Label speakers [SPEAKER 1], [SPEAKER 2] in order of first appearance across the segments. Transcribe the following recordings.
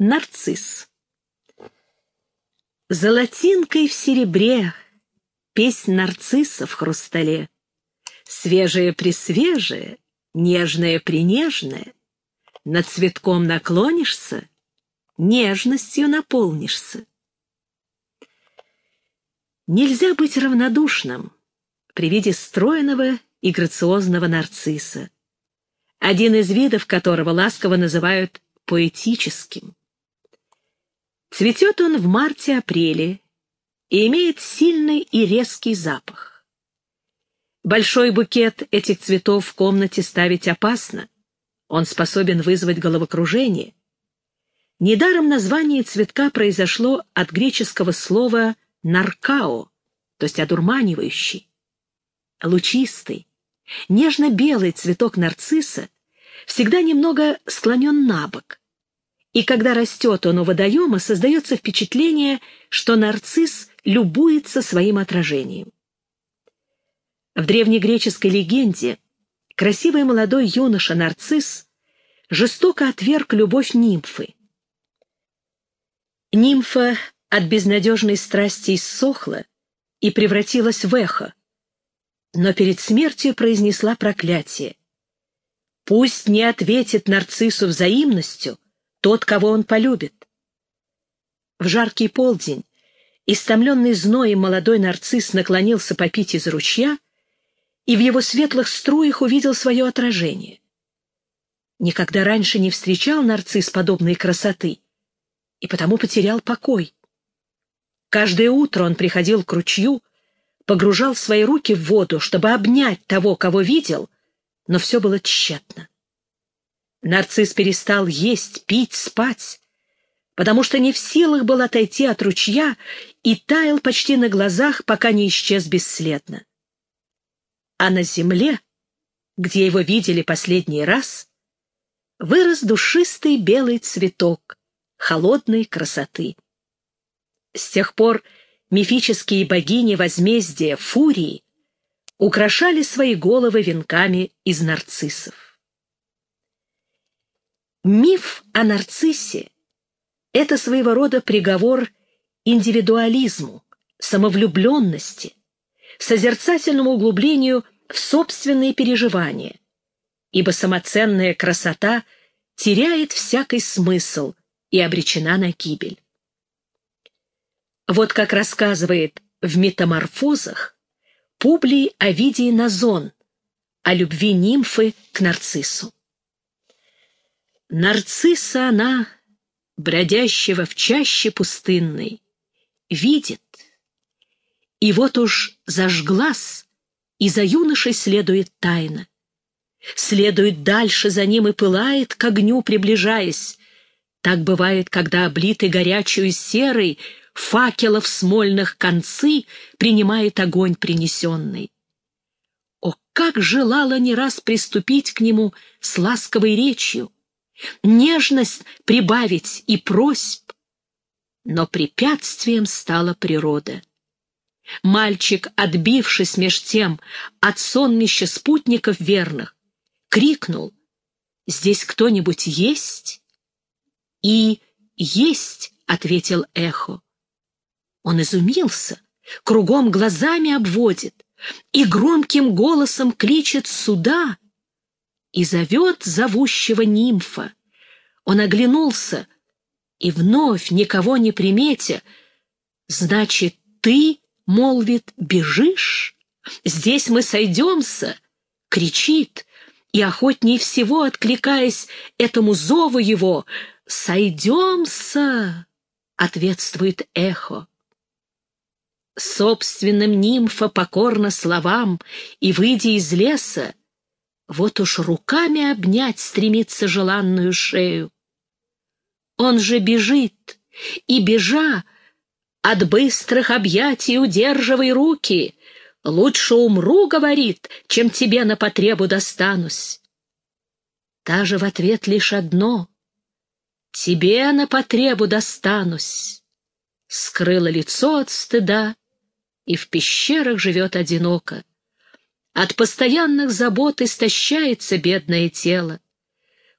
[SPEAKER 1] Нарцисс. Золотинкой в серебре, Песнь нарцисса в хрустале. Свежее-пресвежее, нежное-пренежное, Над цветком наклонишься, Нежностью наполнишься. Нельзя быть равнодушным при виде стройного и грациозного нарцисса, один из видов которого ласково называют поэтическим. Цветет он в марте-апреле и имеет сильный и резкий запах. Большой букет этих цветов в комнате ставить опасно. Он способен вызвать головокружение. Недаром название цветка произошло от греческого слова «наркао», то есть одурманивающий. Лучистый, нежно-белый цветок нарцисса всегда немного склонен на бок, и когда растет он у водоема, создается впечатление, что нарцисс любуется своим отражением. В древнегреческой легенде красивый молодой юноша нарцисс жестоко отверг любовь нимфы. Нимфа от безнадежной страсти иссохла и превратилась в эхо, но перед смертью произнесла проклятие. «Пусть не ответит нарциссу взаимностью, тот, кого он полюбит. В жаркий полдень, истомленный зноем молодой нарцисс наклонился попить из ручья и в его светлых струях увидел свое отражение. Никогда раньше не встречал нарцисс подобной красоты и потому потерял покой. Каждое утро он приходил к ручью, погружал свои руки в воду, чтобы обнять того, кого видел, но все было тщетно. Нарцисс перестал есть, пить, спать, потому что не в силах был отойти от ручья и таял почти на глазах, пока не исчез бесследно. А на земле, где его видели последний раз, вырос душистый белый цветок холодной красоты. С тех пор мифические богини возмездия, фурии, украшали свои головы венками из нарциссов. Миф о нарциссе — это своего рода приговор индивидуализму, самовлюбленности, созерцательному углублению в собственные переживания, ибо самоценная красота теряет всякий смысл и обречена на гибель. Вот как рассказывает в «Метаморфозах» Публий Овидий Назон о любви нимфы к нарциссу. Нарцисса она, бродящего в чаще пустынной, видит. И вот уж зажглась, и за юношей следует тайна. Следует дальше за ним и пылает, к огню приближаясь. Так бывает, когда облитый горячую серой факелов смольных концы принимает огонь принесенный. О, как желала не раз приступить к нему с ласковой речью! Нежность прибавить и просьб. Но препятствием стала природа. Мальчик, отбившись меж тем от сонмища спутников верных, крикнул «Здесь кто-нибудь есть?» И «Есть», — ответил эхо. Он изумился, кругом глазами обводит и громким голосом кличет сюда — и зовет зовущего нимфа. Он оглянулся и вновь, никого не приметя, «Значит, ты, — молвит, — бежишь? Здесь мы сойдемся!» — кричит, и охотней всего, откликаясь этому зову его, «Сойдемся!» — ответствует эхо. Собственным нимфа покорно словам, и, выйдя из леса, вот уж руками обнять стремится желанную шею. Он же бежит, и, бежа, от быстрых объятий удерживай руки. Лучше умру, говорит, чем тебе на потребу достанусь. Та же в ответ лишь одно — тебе на потребу достанусь. Скрыла лицо от стыда и в пещерах живет одиноко. От постоянных забот истощается бедное тело.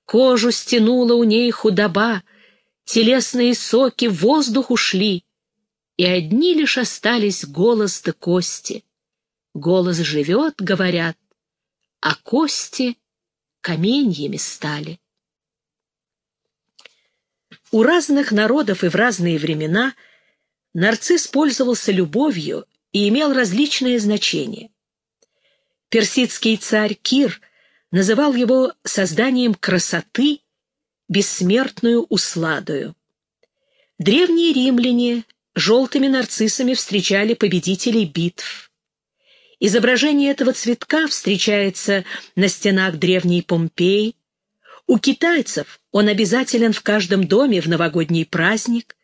[SPEAKER 1] Кожу стянула у ней худоба, телесные соки в воздух ушли, и одни лишь остались голос да кости. Голос живет, говорят, а кости каменьями стали. У разных народов и в разные времена нарцисс пользовался любовью и имел различные значения. Персидский царь Кир называл его созданием красоты, бессмертную усладою. Древние римляне желтыми нарциссами встречали победителей битв. Изображение этого цветка встречается на стенах древней Помпеи. У китайцев он обязателен в каждом доме в новогодний праздник,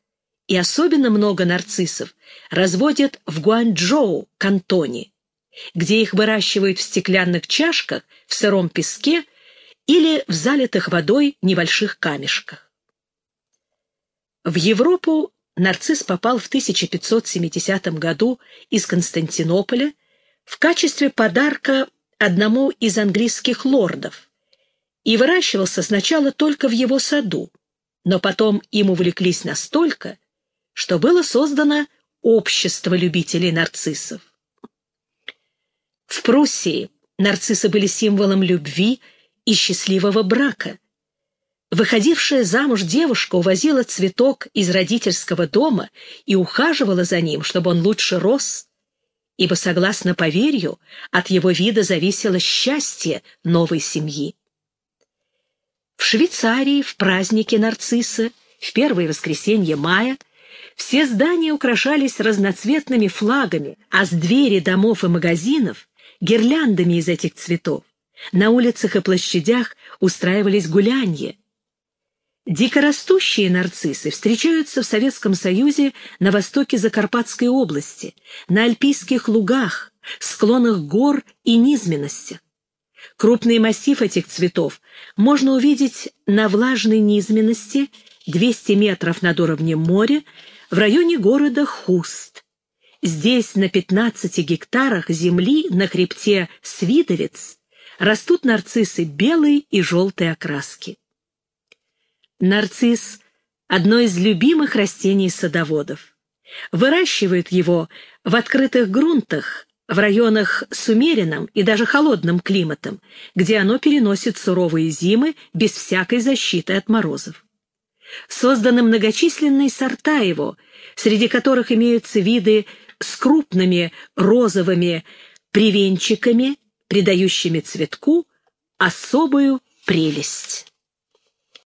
[SPEAKER 1] и особенно много нарциссов разводят в Гуанчжоу, кантоне, где их выращивают в стеклянных чашках в сыром песке или в залитых водой небольших камешках. В Европу нарцисс попал в 1570 году из Константинополя в качестве подарка одному из английских лордов и выращивался сначала только в его саду, но потом им увлеклись настолько, что было создано общество любителей нарциссов. В Пруссии нарциссы были символом любви и счастливого брака. Выходившая замуж девушка увозила цветок из родительского дома и ухаживала за ним, чтобы он лучше рос, ибо, согласно поверью, от его вида зависело счастье новой семьи. В Швейцарии в празднике нарцисса в первое воскресенье мая все здания украшались разноцветными флагами, а с двери домов и магазинов — гирляндами из этих цветов. На улицах и площадях устраивались гулянья. Дикорастущие нарциссы встречаются в Советском Союзе на востоке Закарпатской области, на альпийских лугах, склонах гор и низменностях. Крупный массив этих цветов можно увидеть на влажной низменности 200 метров над уровнем моря в районе города Хуст. Здесь на 15 гектарах земли на хребте Свидовец растут нарциссы белой и желтой окраски. Нарцисс – одно из любимых растений садоводов. Выращивают его в открытых грунтах, в районах с умеренным и даже холодным климатом, где оно переносит суровые зимы без всякой защиты от морозов. Созданы многочисленные сорта его, среди которых имеются виды с крупными розовыми привенчиками, придающими цветку особую прелесть.